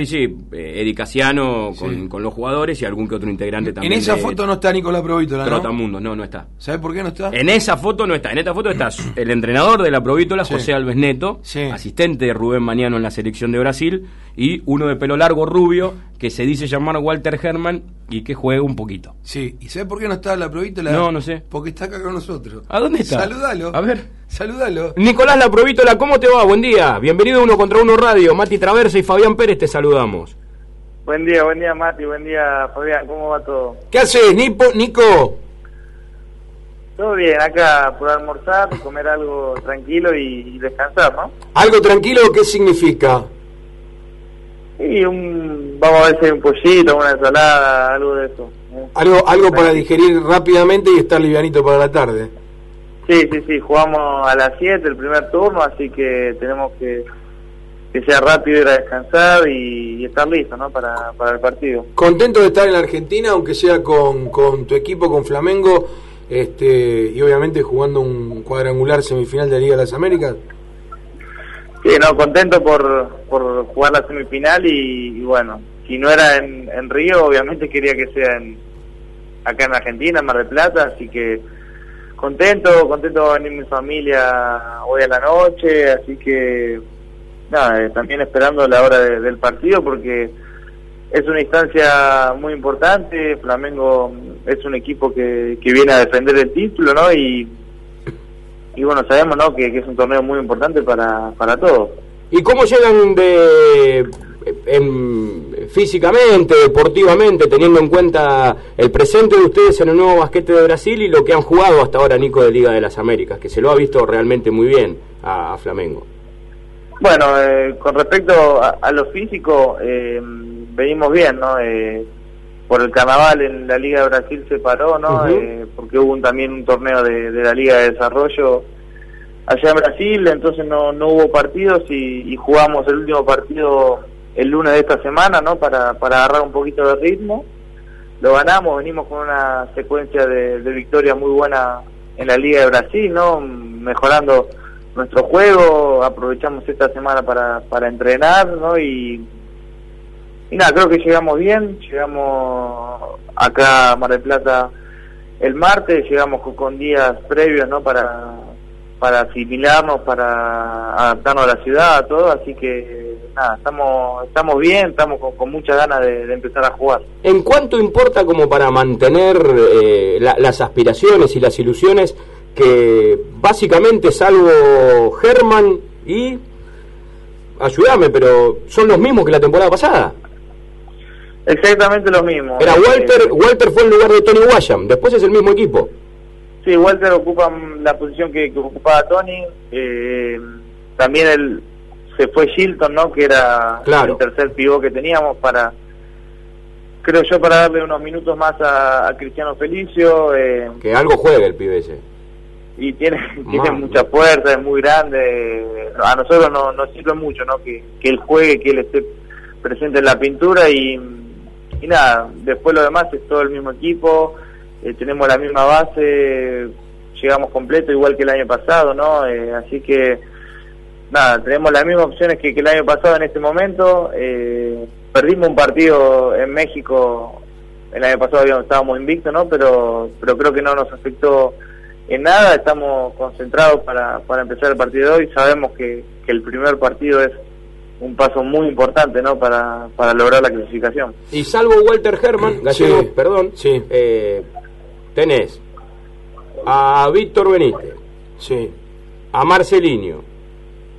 Sí, sí, eh, Eddie Casiano con, con los jugadores y algún que otro integrante también. En esa de foto no está Nicolás Provítola, ¿no? Trotamundo, no, no está. ¿Sabes por qué no está? En esa foto no está. En esta foto está el entrenador de la Provítola, Sí. José Alves Neto, Sí. asistente de Rubén Mañano en la selección de Brasil, y uno de pelo largo rubio que se dice llamar Walter Herman y que juega un poquito. Sí, ¿y sabes por qué no está la Provítola? No, no sé. Porque está acá con nosotros. ¿A dónde está? Saludalo. A ver. Saludalo. Nicolás La Provítola, ¿cómo te va? Buen día. Bienvenido a Uno contra Uno Radio. Mati Traversa y Fabián Pérez te saludamos. Buen día, buen día Mati, buen día Fabián, ¿cómo va todo? ¿Qué haces, Nipo, Nico? Todo bien, acá por almorzar, comer algo tranquilo y, y descansar, ¿no? Algo tranquilo, ¿qué significa? Y un, vamos a ver si hay un pollito, una ensalada, algo de eso. ¿eh? Algo, algo para digerir rápidamente y estar livianito para la tarde. Sí, sí, sí, jugamos a las 7 el primer turno, así que tenemos que que sea rápido ir a descansar y, y estar listos, ¿no? Para, para el partido. Contento de estar en la Argentina, aunque sea con, con tu equipo, con Flamengo, este, y obviamente jugando un cuadrangular semifinal de la Liga de las Américas. Sí, no, contento por, por jugar la semifinal y, y bueno, si no era en, en Río, obviamente quería que sea en, acá en Argentina, en Mar del Plata, así que contento, contento a venir mi familia hoy a la noche, así que nada, eh, también esperando la hora de- del partido porque es una instancia muy importante, Flamengo es un equipo que, que viene a defender el título, ¿no? Y, y bueno, sabemos, ¿no? Que, que es un torneo muy importante para, para todos. ¿Y cómo llegan de en- físicamente, deportivamente, teniendo en cuenta el presente de ustedes en el nuevo basquete de Brasil y lo que han jugado hasta ahora Nico de Liga de las Américas, que se lo ha visto realmente muy bien a, a Flamengo? Bueno, eh, con respecto a, a lo físico, eh, venimos bien, ¿no? Eh, por el carnaval en la Liga de Brasil se paró, ¿no? Eh, porque hubo un- también un torneo de, de la Liga de Desarrollo allá en Brasil, entonces no, no hubo partidos y, y jugamos el último partido el lunes de esta semana, ¿no? Para, para agarrar un poquito de ritmo. Lo ganamos, venimos con una secuencia de, de victorias muy buena en la Liga de Brasil, ¿no? Mejorando nuestro juego, aprovechamos esta semana para, para entrenar, ¿no? Y, nada, creo que llegamos bien, llegamos acá a Mar del Plata el martes, llegamos con, con días previos, ¿no? Para, para asimilarnos, para adaptarnos a la ciudad, a todo, así que nada, estamos, estamos bien, estamos con, con muchas ganas de, de empezar a jugar. ¿En cuánto importa como para mantener eh, la- las aspiraciones y las ilusiones que básicamente salvo Germán y ayúdame, pero son los mismos que la temporada pasada? Exactamente lo mismo. Era Eh, Walter, Walter fue en lugar de Tony Washam, después es el mismo equipo. Sí, Walter ocupa la posición que, que ocupaba Tony. eh, también él se fue Shilton, ¿no? Que era Claro. el tercer pivot que teníamos para, creo yo, para darle unos minutos más a, a Cristiano Felicio. eh, Que algo juegue el pibe ese. y tiene, tiene mucha fuerza, es muy grande. A nosotros no, nos sirve mucho, ¿no? Que, que él juegue, que él esté presente en la pintura y, y nada, después lo demás es todo el mismo equipo, eh, tenemos la misma base, llegamos completo igual que el año pasado, ¿no? Eh, así que nada, tenemos las mismas opciones que, que el año pasado en este momento. Eh, perdimos un partido en México, el año pasado habíamos, estábamos invictos, ¿no? Pero, pero creo que no nos afectó en nada, estamos concentrados para, para empezar el partido de hoy, sabemos que, que el primer partido es un paso muy importante, ¿no? Para, para lograr la clasificación. Y salvo Walter Herman, Gallego, Sí. perdón, Sí. eh, tenés a Víctor Benítez, Sí. a Marcelinho,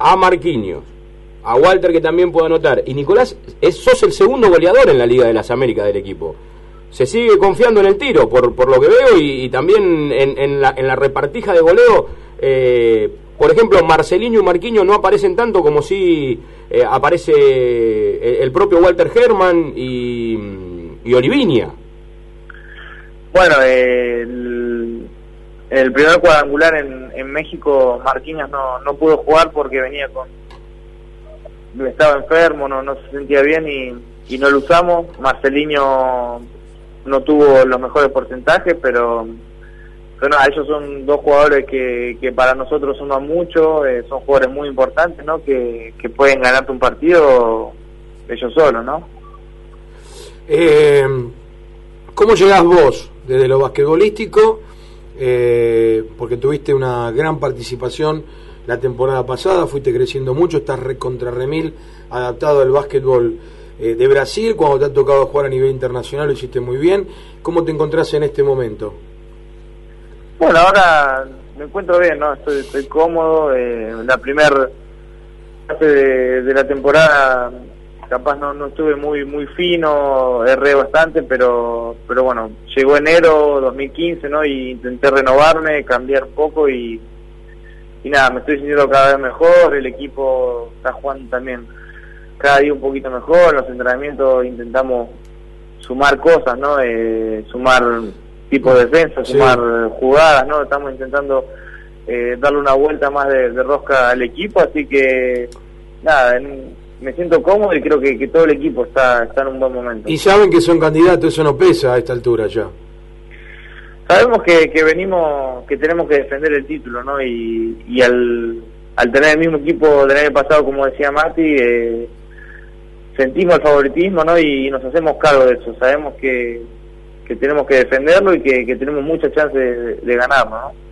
a Marquinhos, a Walter que también puedo anotar, y Nicolás, es, sos el segundo goleador en la Liga de las Américas del equipo. Se sigue confiando en el tiro, por, por lo que veo, y, también en, la, repartija de goleo. eh, por ejemplo, Marcelinho y Marquinhos no aparecen tanto como si eh, aparece el, el propio Walter Herman y, y Olivinia. Bueno, eh, el, el primer cuadrangular en, en México, Marquinhos no, no pudo jugar porque venía con. estaba enfermo, no, no se sentía bien y, y no lo usamos. Marcelinho no tuvo los mejores porcentajes, pero. Pero ellos son dos jugadores que, que para nosotros suman mucho, eh, son jugadores muy importantes, ¿no? Que, que pueden ganarte un partido ellos solos, ¿no? Eh, ¿Cómo llegás vos desde lo basquetbolístico? Eh, porque tuviste una gran participación la temporada pasada, fuiste creciendo mucho, estás contra remil adaptado al básquetbol eh, de Brasil, cuando te ha tocado jugar a nivel internacional lo hiciste muy bien. ¿Cómo te encontrás en este momento? Bueno, ahora me encuentro bien, ¿no? Estoy, estoy cómodo. Eh, la primera parte de, la temporada capaz no, no estuve muy muy fino, erré bastante, pero pero bueno, llegó enero 2015, ¿no? Y intenté renovarme, cambiar un poco y, y nada, me estoy sintiendo cada vez mejor, el equipo está jugando también cada día un poquito mejor, los entrenamientos intentamos sumar cosas, ¿no? Eh, sumar tipo de defensa, sumar jugadas, ¿no? Estamos intentando eh, darle una vuelta más de, rosca al equipo, así que nada, me siento cómodo y creo que, todo el equipo está, está en un buen momento. Y saben que son candidatos, eso no pesa a esta altura ya. Sabemos que, que venimos, que tenemos que defender el título, ¿no? Y, y al, al tener el mismo equipo del año pasado, como decía Mati, eh, sentimos el favoritismo, ¿no? Y nos hacemos cargo de eso. Sabemos que, que tenemos que defenderlo y que, tenemos mucha chance de, de ganarlo, ¿no?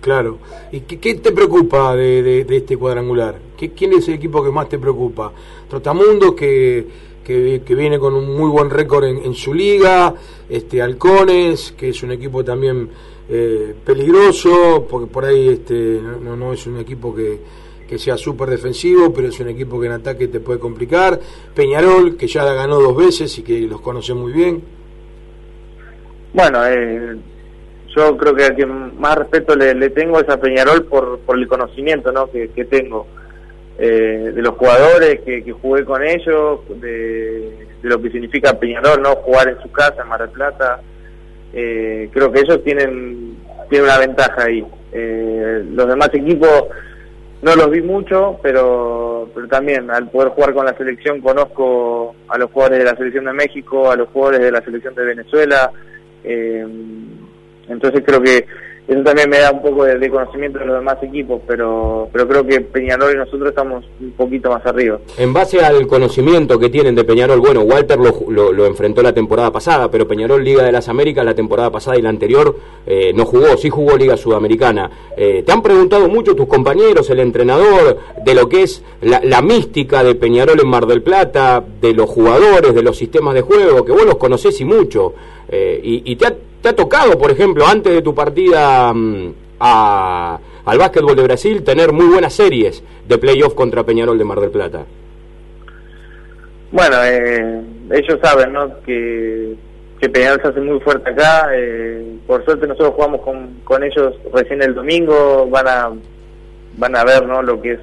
Claro. ¿Y qué, te preocupa de, de, este cuadrangular? ¿Qué, ¿Quién es el equipo que más te preocupa? Trotamundo, que, que, viene con un muy buen récord en, su liga, este Halcones, que es un equipo también eh, peligroso, porque por ahí este no, no es un equipo que, que sea súper defensivo, pero es un equipo que en ataque te puede complicar. Peñarol, que ya la ganó dos veces y que los conoce muy bien. Bueno, eh, yo creo que al que más respeto le, tengo es a Peñarol por, por el conocimiento ¿no? que, tengo eh, de los jugadores que, jugué con ellos, de, lo que significa Peñarol, no jugar en su casa, en Mar del Plata. Eh, creo que ellos tienen, tienen una ventaja ahí. los demás equipos no los vi mucho, pero, pero también al poder jugar con la selección conozco a los jugadores de la selección de México, a los jugadores de la selección de Venezuela, eh, entonces creo que eso también me da un poco de, conocimiento de los demás equipos, pero, pero creo que Peñarol y nosotros estamos un poquito más arriba. En base al conocimiento que tienen de Peñarol, bueno, Walter lo, lo, enfrentó la temporada pasada, pero Peñarol Liga de las Américas la temporada pasada y la anterior eh, no jugó, sí jugó Liga Sudamericana. Eh, ¿Te han preguntado mucho tus compañeros, el entrenador, de lo que es la, la mística de Peñarol en Mar del Plata, de los jugadores, de los sistemas de juego, que vos los conocés y mucho? Eh, y, te, ha, tocado, por ejemplo, antes de tu partida mm, al básquetbol de Brasil, tener muy buenas series de playoff contra Peñarol de Mar del Plata. Bueno, eh, ellos saben ¿no? que, que Peñarol se hace muy fuerte acá. Eh, por suerte nosotros jugamos con, con ellos recién el domingo. Van a van a ver ¿no? lo que es,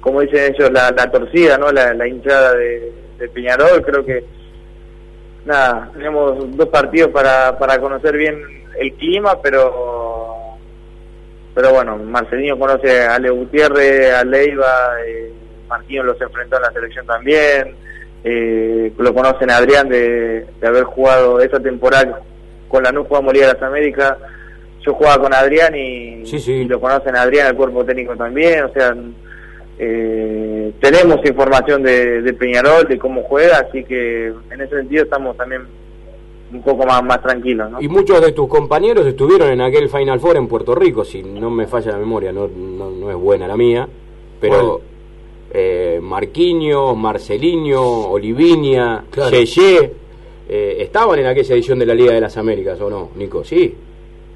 como dicen ellos, la, torcida, ¿no? la, hinchada de, de Peñarol. Creo que nada, tenemos dos partidos para, para conocer bien el clima, pero pero bueno, Marcelino conoce a Le Gutiérrez, a Leiva, eh, Marquinhos los enfrentó en la selección también, eh, lo conocen a Adrián de, haber jugado esa temporada con la NU jugamos Liga de las Américas, yo jugaba con Adrián y, y lo conocen a Adrián, el cuerpo técnico también, o sea, eh, tenemos información de, Peñarol, de cómo juega, así que en ese sentido estamos también un poco más, más tranquilos. Y muchos de tus compañeros estuvieron en aquel Final Four en Puerto Rico, si no me falla la memoria, no, no, es buena la mía, pero eh, Marquinhos, Marcelinho, Olivinia, Yeye, eh, estaban en aquella edición de la Liga de las Américas, ¿o no, Nico? Sí,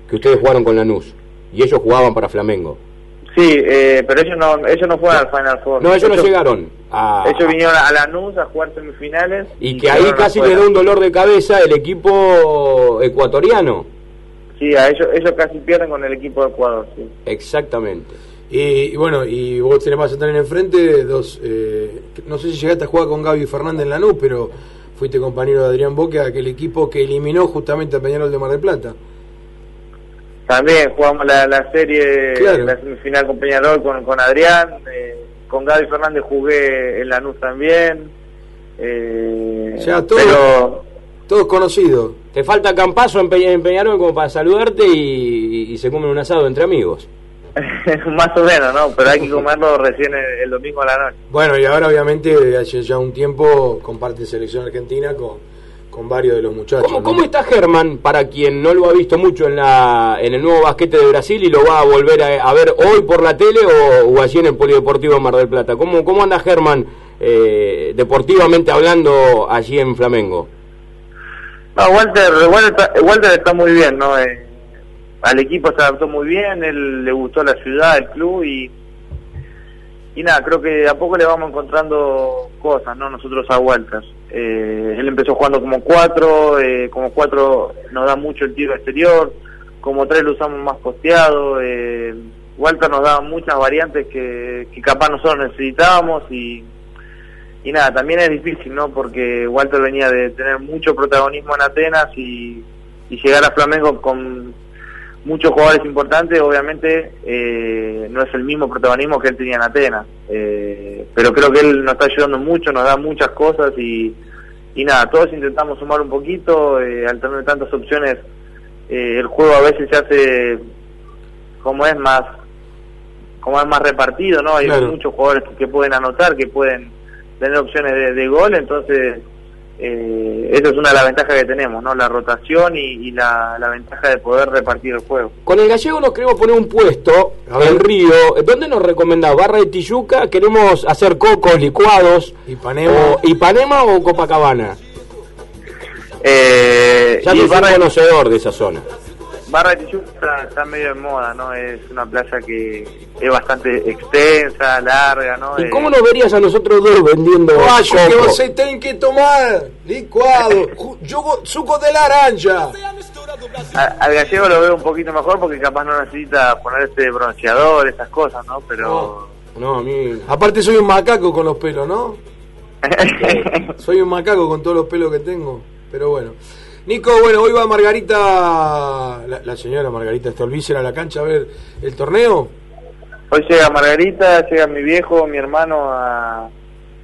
que ustedes jugaron con Lanús y ellos jugaban para Flamengo. Sí, eh, pero ellos no, ellos no fueron al Final Four. No, ellos, no llegaron. A... Ellos vinieron a la NUS a jugar semifinales. Y, que ahí casi le da un dolor de cabeza el equipo ecuatoriano. Sí, a ellos, ellos casi pierden con el equipo de Ecuador, sí. Exactamente. Y, bueno, y vos tenés más a tener enfrente dos. Eh, no sé si llegaste a jugar con Gaby Fernández en la NUS, pero fuiste compañero de Adrián Boque, aquel equipo que eliminó justamente a Peñarol de Mar del Plata. También jugamos la, serie, la semifinal con Peñarol, con, con Adrián, eh, con Gaby Fernández jugué en Lanús también. Eh, ya, todo, todos conocidos. Te falta Campazo en, Peñarol como para saludarte y, se comen un asado entre amigos. Más o menos, ¿no? Pero hay que comerlo recién el, el domingo a la noche. Bueno, y ahora obviamente hace ya un tiempo comparte selección argentina con, con varios de los muchachos. ¿Cómo, ¿no? cómo está Germán, para quien no lo ha visto mucho en, la, en el nuevo basquete de Brasil y lo va a volver a, a ver hoy por la tele o, o allí en el Polideportivo Mar del Plata? ¿Cómo, cómo anda Germán eh, deportivamente hablando allí en Flamengo? No, Walter, Walter, está, Walter está muy bien, ¿no? Eh, al equipo se adaptó muy bien, él le gustó la ciudad, el club y y nada, creo que a poco le vamos encontrando cosas, ¿no? Nosotros a Walter. Eh, él empezó jugando como cuatro, eh, como cuatro nos da mucho el tiro exterior, como tres lo usamos más posteado. Eh, Walter nos da muchas variantes que, que capaz nosotros necesitábamos y, y nada, también es difícil, ¿no? Porque Walter venía de tener mucho protagonismo en Atenas y, y llegar a Flamengo con muchos jugadores importantes, obviamente eh, no es el mismo protagonismo que él tenía en Atenas, eh, pero creo que él nos está ayudando mucho, nos da muchas cosas y, y nada, todos intentamos sumar un poquito, eh, al tener tantas opciones, eh, el juego a veces se hace como es más como es más repartido, ¿no? Hay Claro. muchos jugadores que, que pueden anotar, que pueden tener opciones de, de gol, entonces eh, esa es una de las ventajas que tenemos, ¿no? La rotación y, y la, la ventaja de poder repartir el juego. Con el gallego nos queremos poner un puesto A ver. en Río. ¿Dónde nos recomendás? Barra de Tijuca, queremos hacer cocos, licuados. Ipanema. O, ¿Ipanema o Copacabana? Eh, Ya y un Barra, de- conocedor de esa zona. Barra de Tijuca está, está medio en moda, ¿no? Es una playa que es bastante extensa, larga, ¿no? ¿Y Eh, cómo nos verías a nosotros dos vendiendo Guayo, que coco? você tem que tomar licuado, ju- jugo- suco de laranja. a- al gallego lo veo un poquito mejor porque capaz no necesita ponerse bronceador, esas cosas, ¿no? Pero... No, a mí... Aparte soy un macaco con los pelos, ¿no? Soy un macaco con todos los pelos que tengo, pero bueno. Nico, bueno, hoy va Margarita, la, la señora Margarita Stolbizer a la cancha a ver el torneo. Hoy llega Margarita, llega mi viejo, mi hermano, a-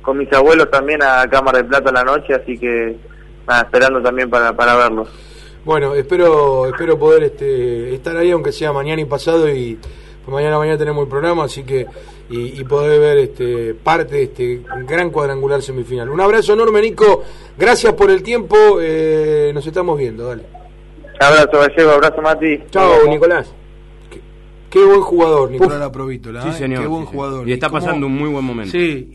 con mis abuelos también a Cámara de Plata a la noche, así que nada, esperando también para, para verlos. Bueno, espero espero poder este, estar ahí, aunque sea mañana y pasado, y mañana mañana tenemos el programa, así que y, y poder ver este parte de este gran cuadrangular semifinal. Un abrazo enorme, Nico. Gracias por el tiempo. eh, nos estamos viendo, dale. Abrazo Gallego, abrazo Mati. Chao, Nicolás. Qué buen jugador, Nicolás Provítola. Sí, ¿eh? señor. Qué buen sí, jugador. Y está cómo- pasando un muy buen momento. Sí.